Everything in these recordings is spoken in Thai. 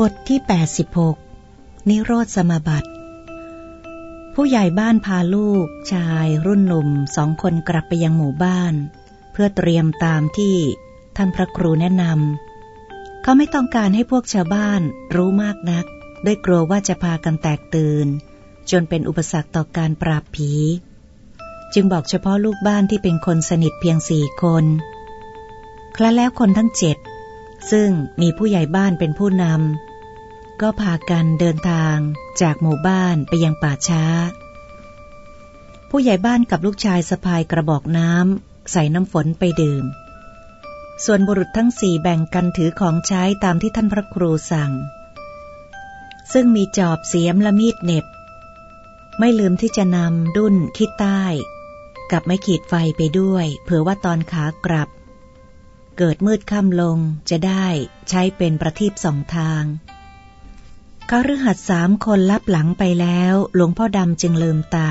บทที่ 86 นิโรธสมาบัติ ผู้ใหญ่บ้านพาลูกชายรุ่นหนุ่มสองคนกลับไปยังหมู่บ้าน เพื่อเตรียมตามที่ท่านพระครูแนะนำเขาไม่ต้องการให้พวกชาวบ้านรู้มากนัก ด้วยกลัวว่าจะพากันแตกตื่น จนเป็นอุปสรรคต่อการปราบผี จึงบอกเฉพาะลูกบ้านที่เป็นคนสนิทเพียงสี่คน ครั้แล้วคนทั้งเจ็ด ซึ่งมีผู้ใหญ่บ้านเป็นผู้นำก็พากันเดินทางจากหมู่บ้านไปยังป่าช้า ผู้ใหญ่บ้านกับลูกชายสะพายกระบอกน้ำใส่น้ำฝนไปดื่ม ส่วนบุรุษทั้งสี่แบ่งกันถือของใช้ตามที่ท่านพระครูสั่ง ซึ่งมีจอบเสียมและมีดเน็บ ไม่ลืมที่จะนำดุ้นคิดใต้ กับไม้ขีดไฟไปด้วย เผื่อว่าตอนขากลับ เกิดมืดค่ำลงจะได้ใช้เป็นประทีปสองทางเขาฤหัสสามคนลับหลังไปแล้วหลวงพ่อดำจึงลืมตา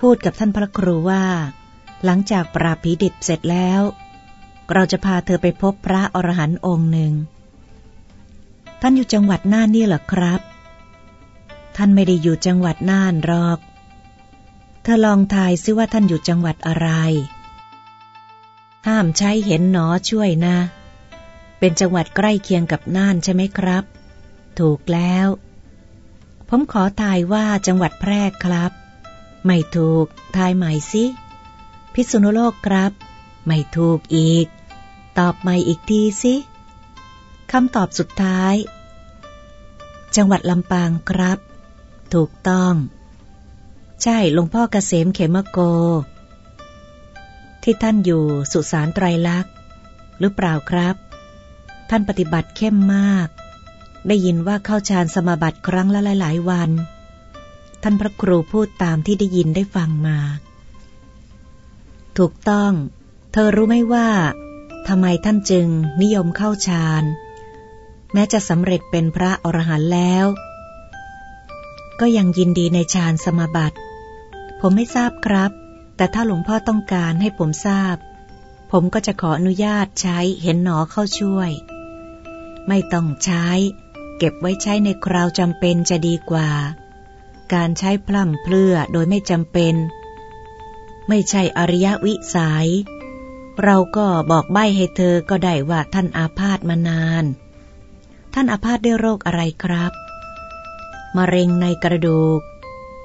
พูดกับท่านพระครูว่า หลังจากปราบผีดิบเสร็จแล้ว เราจะพาเธอไปพบพระอรหันต์องค์หนึ่ง ท่านอยู่จังหวัดน่านนี่เหรอครับ ท่านไม่ได้อยู่จังหวัดน่านหรอก เธอลองทายซิว่าท่านอยู่จังหวัดอะไร ห้ามใช้เห็นหนอช่วยนะ เป็นจังหวัดใกล้เคียงกับน่านใช่ไหมครับ ถูกแล้ว ผมขอทายว่าจังหวัดแพร่ครับ ไม่ถูก ทายใหม่สิ พิษณุโลกครับ ไม่ถูกอีก ตอบใหม่อีกทีสิคำตอบสุดท้าย จังหวัดลำปางครับ ถูกต้อง ใช่หลวงพ่อเกษมเขมโก ที่ท่านอยู่สุสานไตรลักษณ์ หรือเปล่าครับ ท่านปฏิบัติเข้มมาก ได้ยินว่าเข้าฌานสมาบัติครั้งละหลายๆวัน ท่านพระครูพูดตามที่ได้ยินได้ฟังมา ถูกต้อง เธอรู้ไหมว่าทำไมท่านจึงนิยมเข้าฌานแม้จะสำเร็จเป็นพระอรหันต์แล้ว ก็ยังยินดีในฌานสมาบัติ ผมไม่ทราบครับ แต่ถ้าหลวงพ่อต้องการให้ผมทราบ ผมก็จะขออนุญาตใช้เห็นหนอเข้าช่วย ไม่ต้องใช้ เก็บไว้ใช้ในคราวจำเป็นจะดีกว่า การใช้พล่ำเพลื่อโดยไม่จำเป็น ไม่ใช่อริยวิสัยเราก็บอกใบ้ให้เธอก็ได้ว่าท่านอาพาธมานาน ท่านอาพาธด้วยโรคอะไรครับมะเร็งในกระดูก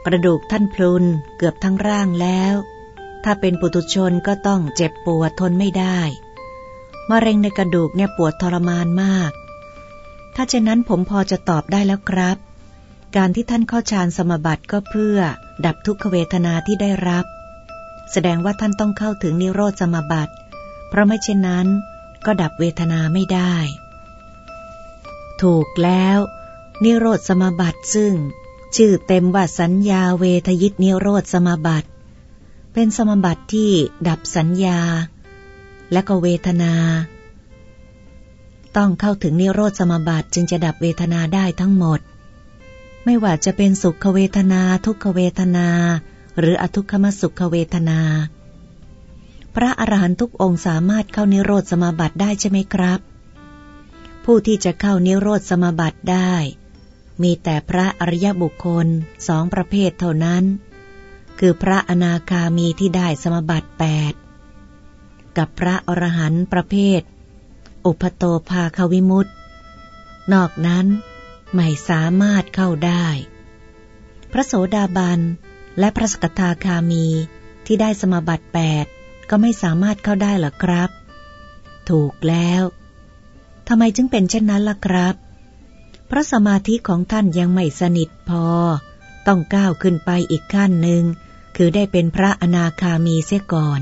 กระดูกท่านพลุนเกือบทั้งร่างแล้ว ถ้าเป็นปุถุชนก็ต้องเจ็บปวดทนไม่ได้มะเร็งในกระดูกเนี่ยปวดทรมานมาก ถ้าเช่นนั้นผมพอจะตอบได้แล้วครับ การที่ท่านเข้าฌานสมบัติก็เพื่อดับทุกขเวทนาที่ได้รับ แสดงว่าท่านต้องเข้าถึงนิโรธสมบัติ เพราะไม่เช่นนั้น ก็ดับเวทนาไม่ได้ ถูกแล้ว นิโรธสมบัติซึ่ง ชื่อเต็มว่าสัญญาเวทยิตนิโรธสมบัติ เป็นสมบัติที่ดับสัญญา และก็เวทนา ต้องเข้าถึงนิโรธสมบัติจึงจะดับเวทนาได้ทั้งหมด ไม่ว่าจะเป็นสุขเวทนา ทุกขเวทนา หรืออทุกขมสุขเวทนา พระอรหันตุกองค์สามารถเข้านิโรธสมบัติได้ใช่ไหมครับ ผู้ที่จะเข้านิโรธสมบัติได้ มีแต่พระอริยบุคคลสองประเภทเท่านั้น คือพระอนาคามีที่ได้สมบัติแปดกับพระอรหันต์ประเภท อุปโตภาควิมุตตนอกนั้นไม่สามารถเข้าได้ พระโสดาบันและพระสกทาคามีที่ได้สมบัติแปดก็ไม่สามารถเข้าได้หรอครับ ถูกแล้วทำไมจึงเป็นเช่นนั้นล่ะครับ เพราะสมาธิของท่านยังไม่สนิทพอ ต้องก้าวขึ้นไปอีกขั้นหนึ่ง คือได้เป็นพระอนาคามีเสียก่อน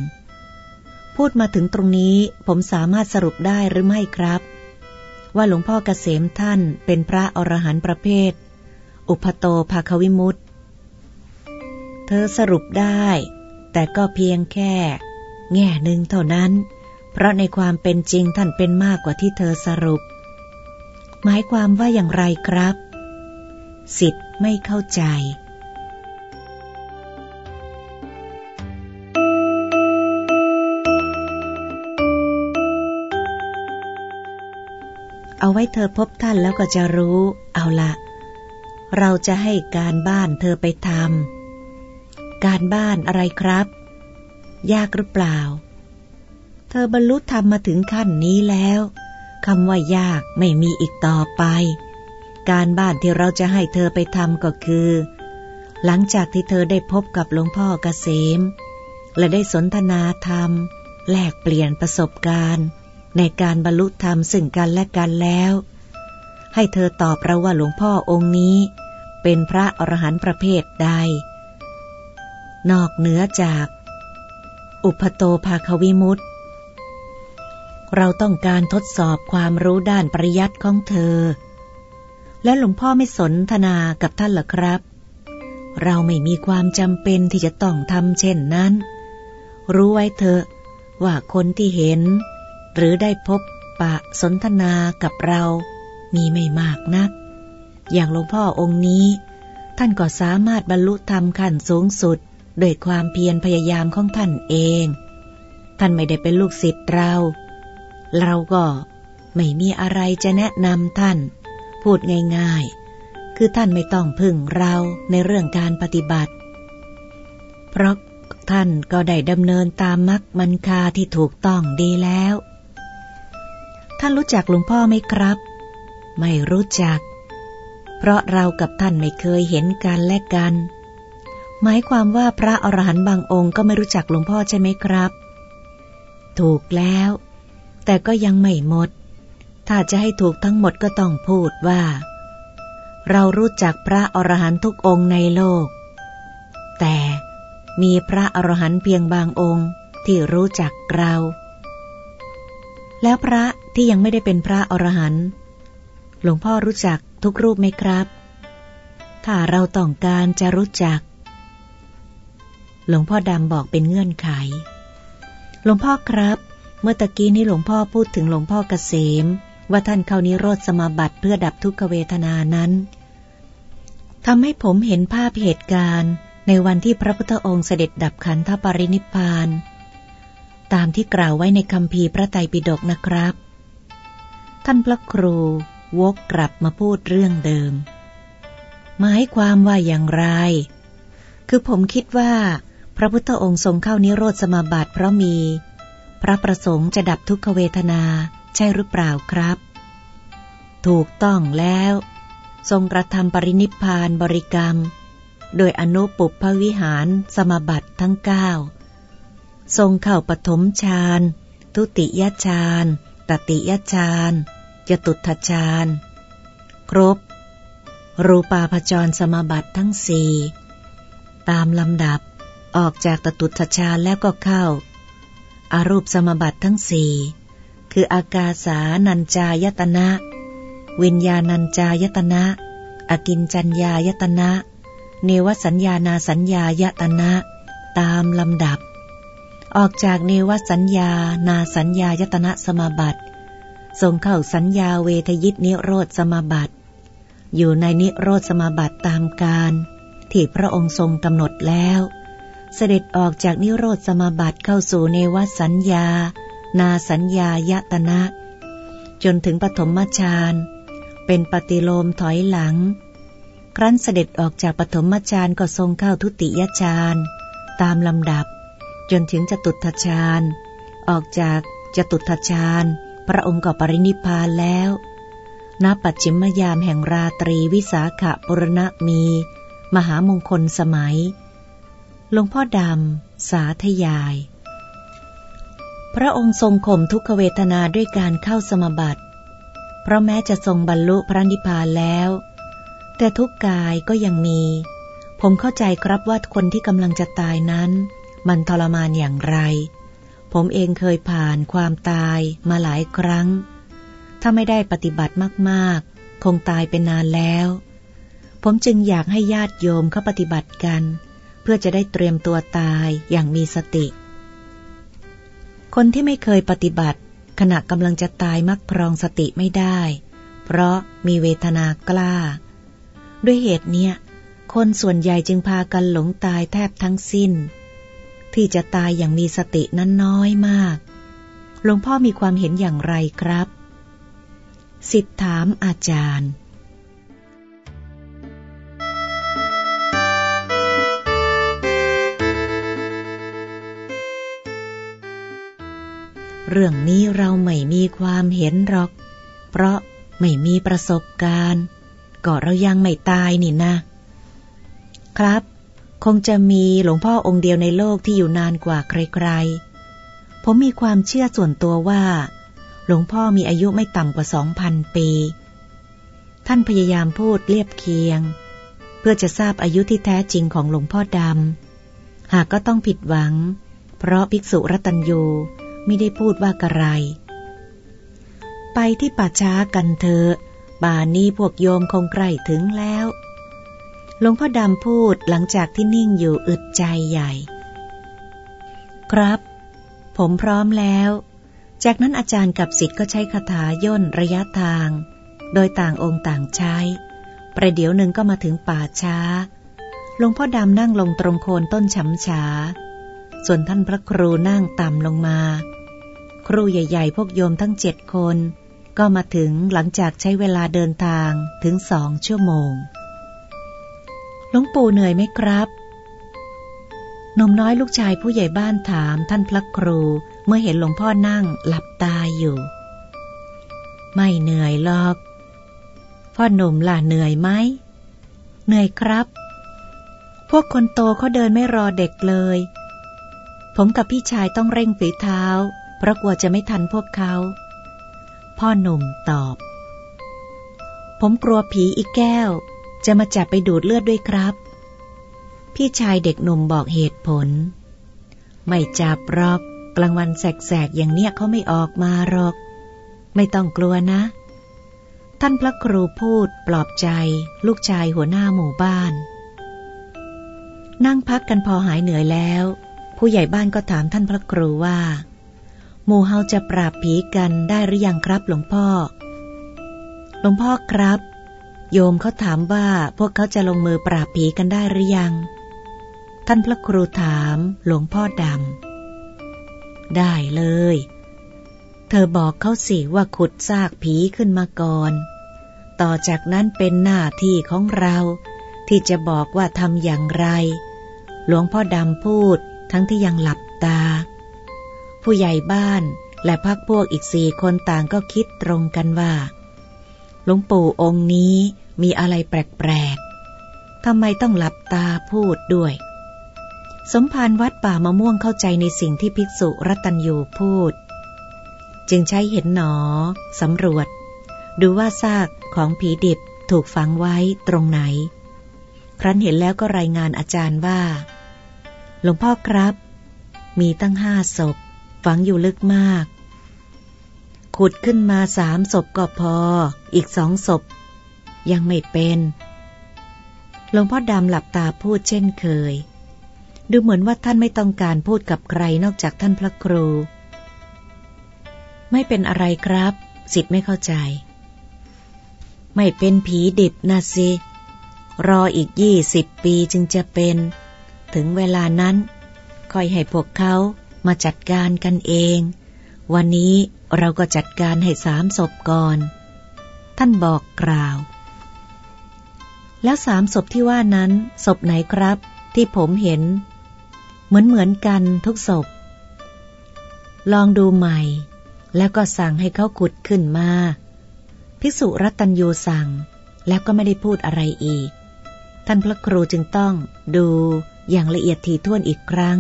พูดมาถึงตรงนี้ผมสามารถสรุปได้หรือไม่ครับ ว่าหลวงพ่อเกษมท่านเป็นพระอรหันต์ประเภท อุปโตภาควิมุตเธอสรุปได้ แต่ก็เพียงแค่ แง่หนึ่งเท่านั้น เพราะในความเป็นจริงท่านเป็นมากกว่าที่เธอสรุป หมายความว่าอย่างไรครับ สิทธิ์ไม่เข้าใจ เอาไว้เธอพบท่านแล้วก็จะรู้ เอาละเราจะให้การบ้านเธอไปทำการบ้านอะไรครับ ยากหรือเปล่า เธอบรรลุธรรมมาถึงขั้นนี้แล้วคำว่ายากไม่มีอีกต่อไป การบ้านที่เราจะให้เธอไปทำก็คือ หลังจากที่เธอได้พบกับหลวงพ่อเกษม และได้สนทนาธรรม แลกเปลี่ยนประสบการณ์ ในการบรรลุธรรมซึ่งกันและกันแล้ว ให้เธอตอบเราว่าหลวงพ่อองค์นี้ เป็นพระอรหันต์ประเภทใด นอกเหนือจาก อุปโตภาควิมุตตเราต้องการทดสอบความรู้ด้านปริยัติของเธอ และหลวงพ่อไม่สนทนากับท่านหรอครับ เราไม่มีความจำเป็นที่จะต้องทำเช่นนั้น รู้ไว้เถอะว่าคนที่เห็น หรือได้พบปะสนทนากับเรามีไม่มากนัก อย่างหลวงพ่อองค์นี้ ท่านก็สามารถบรรลุธรรมขั้นสูงสุดโดยความเพียรพยายามของท่านเอง ท่านไม่ได้เป็นลูกศิษย์เรา เราก็ไม่มีอะไรจะแนะนำท่าน พูดง่ายๆ คือท่านไม่ต้องพึ่งเราในเรื่องการปฏิบัติ เพราะท่านก็ได้ดำเนินตามมรรคมันคาที่ถูกต้องดีแล้ว ท่านรู้จักหลวงพ่อไหมครับ ไม่รู้จัก เพราะเรากับท่านไม่เคยเห็นกันและกัน หมายความว่าพระอรหันต์บางองค์ก็ไม่รู้จักหลวงพ่อใช่ไหมครับ ถูกแล้ว แต่ก็ยังไม่หมด ถ้าจะให้ถูกทั้งหมดก็ต้องพูดว่า เรารู้จักพระอรหันตุกองค์ในโลก แต่มีพระอรหันต์เพียงบางองค์ที่รู้จักเรา แล้วพระ ที่ยังไม่ได้เป็นพระอรหันต์หลวงพ่อรู้จักทุกรูปไหมครับ ถ้าเราต้องการจะรู้จัก หลวงพ่อดำบอกเป็นเงื่อนไข หลวงพ่อครับ เมื่อตะกี้นี้หลวงพ่อพูดถึงหลวงพ่อเกษม ว่าท่านเข้านิโรธสมาบัติเพื่อดับทุกขเวทนานั้นทำให้ผมเห็นภาพเหตุการณ์ ในวันที่พระพุทธองค์เสด็จดับขันธปรินิพาน ตามที่กล่าวไว้ในคำพีพระไตรปิฎกนะครับ ท่านพระครูวกกลับมาพูดเรื่องเดิม หมายความว่าอย่างไร คือผมคิดว่า พระพุทธองค์ทรงเข้านิโรธสมาบัติเพราะมี พระประสงค์จะดับทุกขเวทนาใช่หรือเปล่าครับ ถูกต้องแล้ว ทรงกระทำปรินิพานบริกรรม โดยอนุปุพวิหารสมาบัติทั้งเก้าทรงเข้าปฐมฌาน ทุติยฌาน ตติยฌาน จตุทฌาน ครบ รูปาพจรสมบัติทั้งสี่ตามลำดับออกจากตตุทฌานแล้วก็เข้าอารูปสมบัติทั้งสี่คืออากาสานัญจายตนะ วิญญาณัญจายตนะ อกินจัญญายตนะ เนวสัญญานาสัญญายตนะ ตามลำดับ ออกจากเนวสัญญานาสัญญายตนะสมบัติ ทรงเข้าสัญญาเวทยิตนิโรธสมบัติ อยู่ในนิโรธสมบัติตามการ ที่พระองค์ทรงกำหนดแล้ว เสด็จออกจากนิโรธสมาบัติเข้าสู่เนวสัญญา นาสัญญายตนะ จนถึงปฐมฌานเป็นปฏิโลมถอยหลัง ครั้นเสด็จออกจากปฐมฌานก็ทรงเข้าทุติยฌานตามลำดับ จนถึงจตุตฌานออกจากจตุตฌาน พระองค์ก็ปรินิพานแล้วณปัจฉิมยามแห่งราตรีวิสาขบุรณมี มหามงคลสมัย หลวงพ่อดำ สาธยาย พระองค์ทรงข่มทุกขเวทนาด้วยการเข้าสมบัติ เพราะแม้จะทรงบรรลุพระนิพพานแล้ว แต่ทุกกายก็ยังมี ผมเข้าใจครับว่าคนที่กำลังจะตายนั้น มันทรมานอย่างไร ผมเองเคยผ่านความตายมาหลายครั้ง ถ้าไม่ได้ปฏิบัติมากๆ คงตายเป็นานแล้ว ผมจึงอยากให้ญาติโยมเข้าปฏิบัติกัน เพื่อจะได้เตรียมตัวตายอย่างมีสติ คนที่ไม่เคยปฏิบัติ ขณะกำลังจะตายมักครองสติไม่ได้ เพราะมีเวทนากล้า ด้วยเหตุเนี้ยคนส่วนใหญ่จึงพากันหลงตายแทบทั้งสิ้น ที่จะตายอย่างมีสตินั้นน้อยมาก หลวงพ่อมีความเห็นอย่างไรครับ สิทธถามอาจารย์เรื่องนี้เราไม่มีความเห็นหรอก เพราะไม่มีประสบการณ์ ก็เรายังไม่ตายนี่นะ ครับ คงจะมีหลวงพ่อองค์เดียวในโลกที่อยู่นานกว่าใครๆ ผมมีความเชื่อส่วนตัวว่า หลวงพ่อมีอายุไม่ต่ำกว่าสองพันปี ท่านพยายามพูดเรียบเคียง เพื่อจะทราบอายุที่แท้จริงของหลวงพ่อดำ หากก็ต้องผิดหวัง เพราะภิกษุรัตัญยูไม่ได้พูดว่ากระไร ไปที่ป่าช้ากันเถอะบ่านนี้พวกโยมคงใกล้ถึงแล้ว หลวงพ่อดำพูดหลังจากที่นิ่งอยู่อึดใจใหญ่ ครับ ผมพร้อมแล้ว จากนั้นอาจารย์กับสิทธ์ก็ใช้คาถาย่นระยะทาง โดยต่างองค์ต่างใช้ ประเดี๋ยวหนึ่งก็มาถึงป่าช้า หลวงพ่อดำนั่งลงตรงโคนต้นฉำฉา ส่วนท่านพระครูนั่งต่ำลงมา ครูใหญ่ ๆ พวกโยมทั้งเจ็ดคน ก็มาถึงหลังจากใช้เวลาเดินทางถึงสองชั่วโมง หลวงปู่เหนื่อยไหมครับหนุ่มน้อยลูกชายผู้ใหญ่บ้านถามท่านพระครูเมื่อเห็นหลวงพ่อนั่งหลับตาอยู่ ไม่เหนื่อยหรอก พ่อหนุ่มล่ะเหนื่อยไหมเหนื่อยครับ พวกคนโตเขาเดินไม่รอเด็กเลย ผมกับพี่ชายต้องเร่งฝีเท้า เพราะกลัวจะไม่ทันพวกเขา พ่อหนุ่มตอบ ผมกลัวผีอีกแก้ว จะมาจับไปดูดเลือดด้วยครับ พี่ชายเด็กหนุ่มบอกเหตุผล ไม่จับหรอกกลางวันแสกๆอย่างเนี้ยเขาไม่ออกมาหรอก ไม่ต้องกลัวนะ ท่านพระครูพูดปลอบใจ ลูกชายหัวหน้าหมู่บ้าน นั่งพักกันพอหายเหนื่อยแล้ว ผู้ใหญ่บ้านก็ถามท่านพระครูว่าหมู่เฮาจะปราบผีกันได้หรือยังครับหลวงพ่อ หลวงพ่อครับ โยมเขาถามว่าพวกเขาจะลงมือปราบผีกันได้หรือยัง ท่านพระครูถามหลวงพ่อดำ ได้เลย เธอบอกเขาสิว่าขุดซากผีขึ้นมาก่อน ต่อจากนั้นเป็นหน้าที่ของเรา ที่จะบอกว่าทำอย่างไร หลวงพ่อดำพูดทั้งที่ยังหลับตา ผู้ใหญ่บ้านและพักพวกอีกสี่คนต่างก็คิดตรงกันว่า หลวงปู่องค์นี้มีอะไรแปลกๆทำไมต้องหลับตาพูดด้วย สมภารวัดป่ามะม่วงเข้าใจในสิ่งที่ภิกษุรัตัญยูพูด จึงใช้เห็นหนอสำรวจ ดูว่าซากของผีดิบถูกฝังไว้ตรงไหน ครั้นเห็นแล้วก็รายงานอาจารย์ว่า หลวงพ่อครับ มีตั้งห้าศพ ฝังอยู่ลึกมาก ขุดขึ้นมาสามศพก็พอ อีกสองศพ ยังไม่เป็นหลวงพ่อดำหลับตาพูดเช่นเคย ดูเหมือนว่าท่านไม่ต้องการพูดกับใครนอกจากท่านพระครู ไม่เป็นอะไรครับ สิทธิ์ไม่เข้าใจ ไม่เป็นผีดิบนะสิ รออีกยี่สิบปีจึงจะเป็น ถึงเวลานั้น ค่อยให้พวกเขามาจัดการกันเอง วันนี้ เราก็จัดการให้สามศพก่อน ท่านบอกกล่าว แล้วสามศพที่ว่านั้นศพไหนครับ ที่ผมเห็น เหมือนเหมือนกันทุกศพ ลองดูใหม่ แล้วก็สั่งให้เขาขุดขึ้นมา ภิกษุรัตัญยูสั่ง แล้วก็ไม่ได้พูดอะไรอีก ท่านพระครูจึงต้องดูอย่างละเอียดถี่ถ้วนอีกครั้ง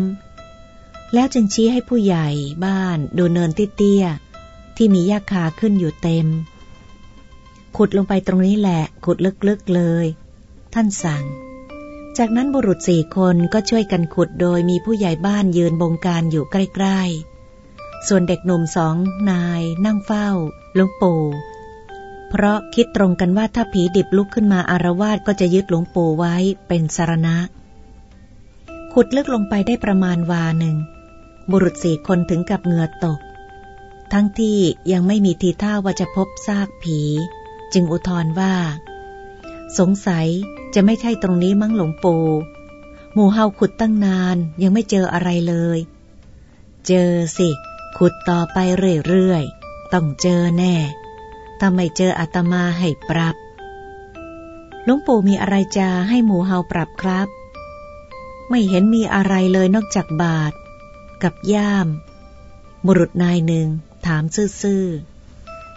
แล้วจึงชี้ให้ผู้ใหญ่บ้านดูเนินเตี้ย ที่มีหญ้าคาขึ้นอยู่เต็ม ขุดลงไปตรงนี้แหละ ขุดลึกๆเลย ท่านสั่ง จากนั้นบุรุษสี่คนก็ช่วยกันขุดโดยมีผู้ใหญ่บ้านยืนบงการอยู่ใกล้ๆ ส่วนเด็กหนุ่มสองนายนั่งเฝ้าหลวงปู่ เพราะคิดตรงกันว่าถ้าผีดิบลุกขึ้นมาอารวาสก็จะยึดหลวงปู่ไว้เป็นสารณะ ขุดลึกลงไปได้ประมาณวาหนึ่งบุรุษสี่คนถึงกับเหงื่อตก ทั้งที่ยังไม่มีทีท่าว่าจะพบซากผี จึงอุทธรว่า สงสัยจะไม่ใช่ตรงนี้มั้งหลวงปู่หมู่เฮาขุดตั้งนานยังไม่เจออะไรเลย เจอสิ ขุดต่อไปเรื่อยๆ ต้องเจอแน่ ถ้าไม่เจออาตมาให้ปรับหลวงปู่มีอะไรจะให้หมูเฮาปรับครับ ไม่เห็นมีอะไรเลยนอกจากบาท กับย่าม บุรุษนายหนึ่ง ถามซื่อ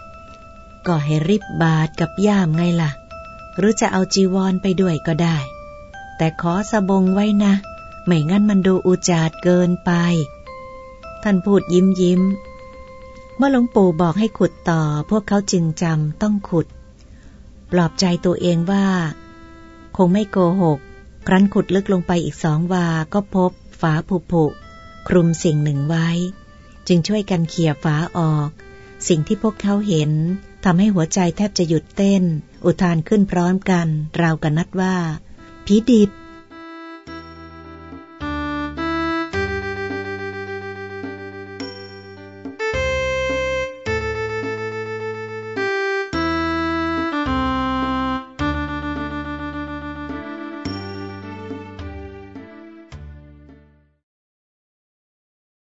ๆ ก็ให้ริบบาทกับย่ามไงล่ะ หรือจะเอาจีวรไปด้วยก็ได้ แต่ขอสบงไว้นะ ไม่งั้นมันดูอุจาดเกินไป ท่านพูดยิ้มยิ้ม เมื่อหลวงปู่บอกให้ขุดต่อ พวกเขาจึงจำต้องขุด ปลอบใจตัวเองว่า คงไม่โกหก ครั้นขุดลึกลงไปอีกสองวา ก็พบฝาผุผุคลุมสิ่งหนึ่งไว้ จึงช่วยกันเขี่ยฝาออก สิ่งที่พวกเขาเห็นทำให้หัวใจแทบจะหยุดเต้น อุทานขึ้นพร้อมกัน ราวกันนัดว่า ผีดิบ